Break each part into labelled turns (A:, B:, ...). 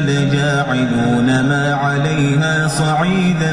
A: لجاعلون ما عليها صعيدا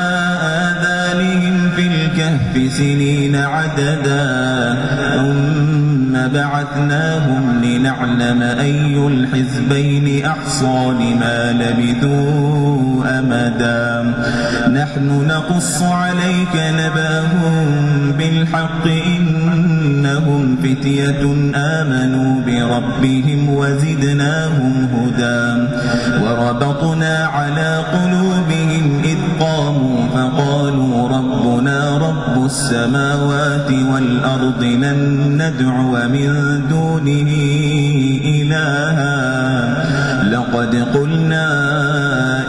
A: الكهف سنين عددا ثم بعثناهم لنعلم أي الحزبين أحصى لما لبثوا أمدا. نحن نقص عليك نباهم بالحق إنهم فتية آمنوا بربهم وزدناهم هدى. وربطنا على قلوبهم إذ قاموا فقالوا ربنا رب السماوات والأرض لن ندعو من دونه إلها. لقد قلنا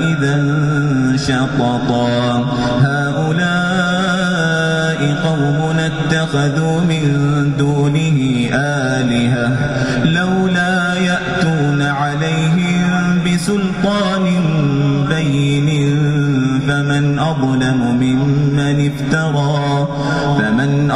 A: إذا شططا. هؤلاء قومنا اتخذوا من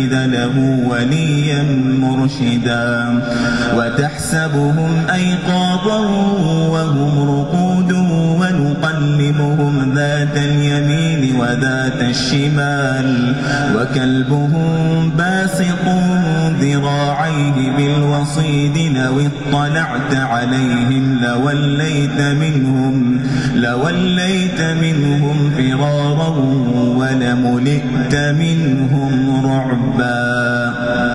A: له وليا مرشدا وتحسبهم أيقاظا وهم رقود ونقلبهم ذات اليمين وذات الشمال وكلبهم باسط ذراعيه بالوصيد لو اطلعت عليهم لوليت منهم لوليت منهم فرارا ولملئت منهم رعبا.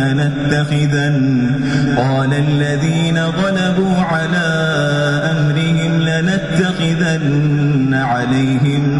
A: لنتخذن. قال الذين غلبوا على أمرهم لنتخذن عليهم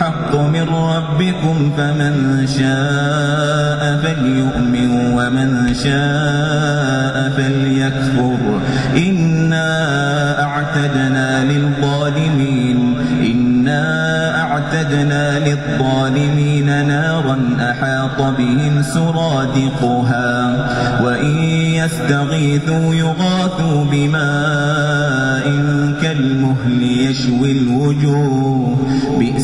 A: الحق من ربكم فمن شاء فليؤمن ومن شاء فليكفر. إنا أعتدنا للظالمين. إنا أعتدنا للظالمين نارا أحاط بهم سرادقها. وإن يستغيثوا يغاثوا بماء كالمهل يشوي الوجوه.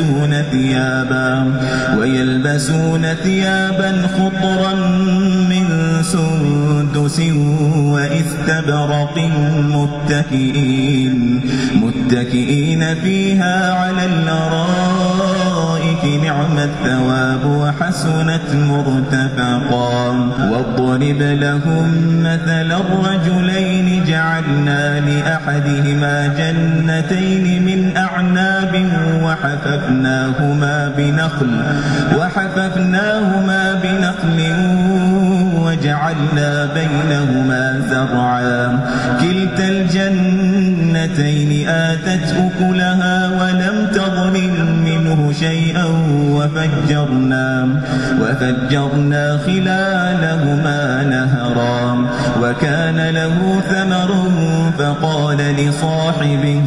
A: ويلبسون ثيابا ويلبسون ثيابا خضرا من سندس واستبرق متكئين متكئين فيها على نعم الثواب وحسنت مرتفقا. واضرب لهم مثل الرجلين جعلنا لأحدهما جنتين من أعناب وحففناهما بنخل وحففناهما بنخل وجعلنا بينهما زرعا. كلتا الجنتين آتت أكلها ولم منه شيئا وفجرنا وفجرنا خلالهما نهرا. وكان له ثمر فقال لصاحبه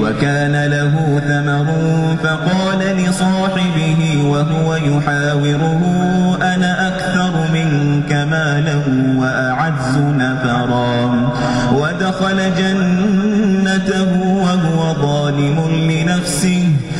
A: وكان له ثمر فقال لصاحبه وهو يحاوره أنا أكثر منك مالا وأعز نفرا. ودخل جنته وهو ظالم لنفسه.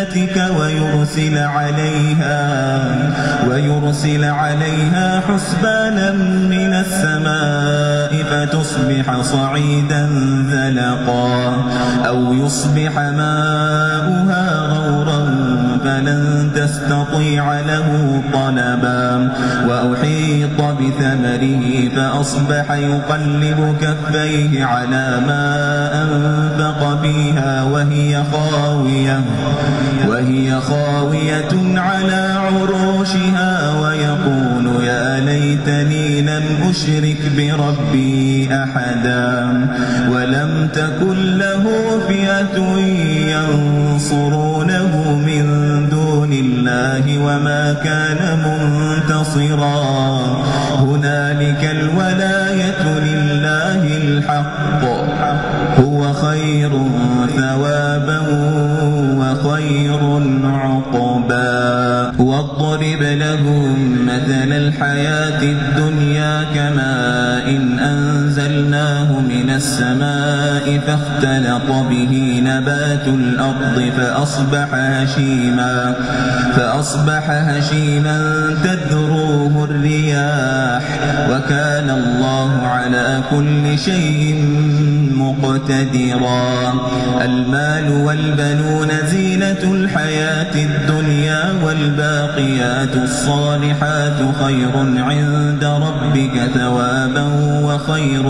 A: جنتك ويرسل عليها ويرسل عليها حسبانا من السماء فتصبح صعيدا زلقا أو يصبح ماؤها فلن تستطيع له طلبا. وأحيط بثمره فأصبح يقلب كفيه على ما أنفق فيها وهي خاوية. وهي خاوية على عروشها ويقول يا ليتني لم أشرك بربي أحدا. ولم تكن له فئة دون الله وما كان منتصرا. هنالك الولاية لله الحق. هو خير ثوابا وخير عقبا. واضرب لهم مثل الحياة الدنيا كماء إن أنزلناه من السماء فاختلط به نبات الأرض فأصبح هشيما فأصبح هشيما تذروه الرياح وكان الله على كل شيء مقتدرا. المال والبنون زينة الحياة الدنيا والباقيات الصالحات خير عند ربك ثوابا وخير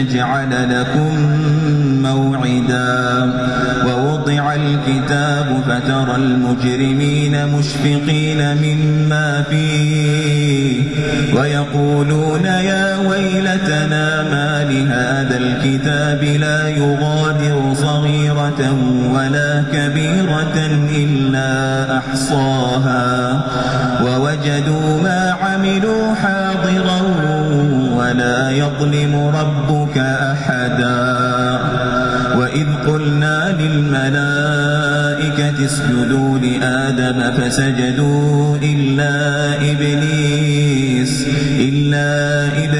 A: نجعل لكم موعدا ووضع الكتاب فترى المجرمين مشفقين مما فيه ويقولون يا ويلتنا ما لهذا الكتاب لا يغادر صغيرة ولا كبيرة إلا أحصاها ووجدوا ما عملوا حاضرا ولا يظلم ربك أحدا. وإذ قلنا للملائكة اسجدوا لآدم فسجدوا إلا إبليس إلا إبليس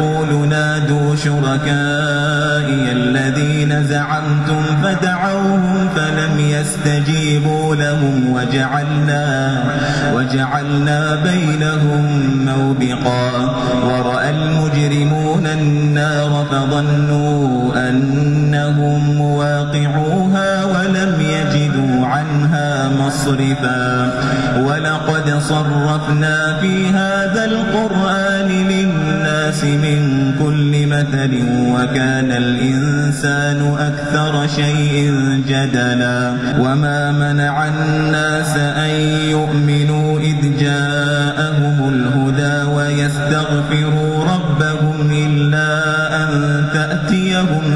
A: نادوا شركائي الذين زعمتم فدعوهم فلم يستجيبوا لهم وجعلنا وجعلنا بينهم موبقا ورأى المجرمون النار فظنوا أنهم واقعوها ولم يجدوا عنها مصرفا ولقد صرفنا في هذا القرآن للناس من كل مثل وكان الإنسان أكثر شيء جدلا وما منع الناس أن يؤمنوا إذ جاءهم الهدى ويستغفروا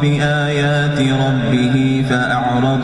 A: ذكر بآيات ربه فأعرض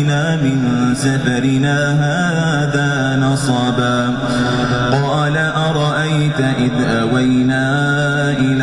A: من سفرنا هذا نصبا قال أرأيت إذ أوينا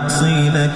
A: لك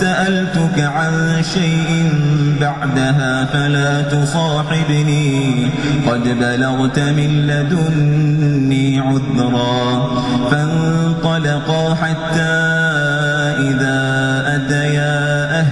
A: سألتك عن شيء بعدها فلا تصاحبني. قد بلغت من لدني عذرا فانطلقا حتى إذا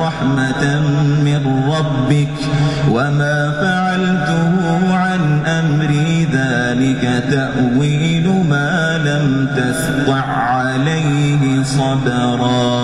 A: رحمة من ربك وما فعلته عن أمري ذلك تأويل ما لم تسطع عليه صبرا.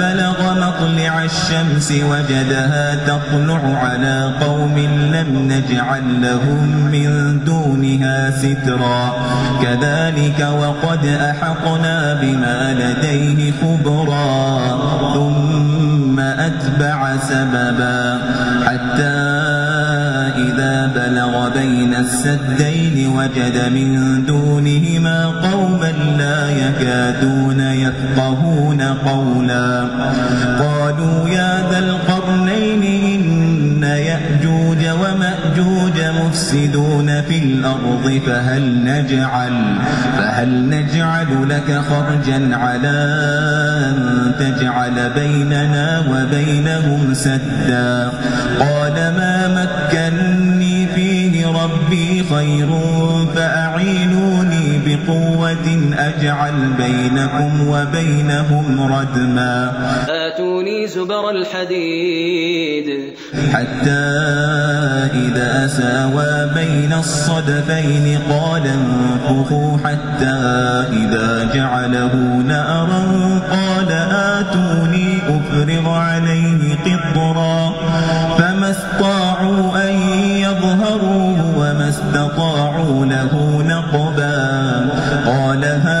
A: الشمس وجدها تطلع على قوم لم نجعل لهم من دونها سترا. كذلك وقد أحقنا بما لديه خبرا. ثم أتبع سببا حتى إذا بلغ بين السدين وجد من دونهما قوما لا يكادون يفقهون قولا. قالوا يا ذا القرنين مفسدون في الأرض فهل نجعل فهل نجعل لك خرجا على أن تجعل بيننا وبينهم سدا؟ قال ما مكني فيه ربي خير فأعينوني بقوة أجعل بينكم وبينهم ردما.
B: آتوني زبر الحديد.
A: حتى إذا ساوى بين الصدفين قال انفخوا حتى إذا جعله نارا قال آتوني أفرغ عليه قطرا. فما استطاعوا أن يظهروه وما استطاعوا له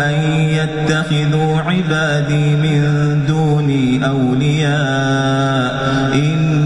A: أن يتخذوا عبادي من دوني أولياء. إنا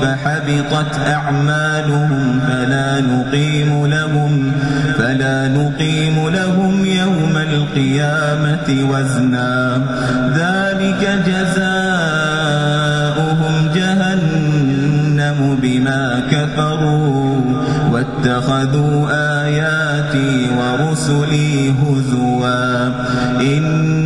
A: ولقائه فحبطت أعمالهم فلا نقيم لهم فلا نقيم لهم يوم القيامة وزنا. ذلك جزاؤهم جهنم بما كفروا واتخذوا آياتي ورسلي هزوا. إن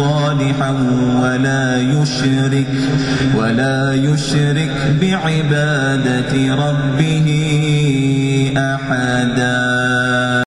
A: صالحا ولا يشرك ولا يشرك بعبادة ربه أحدا.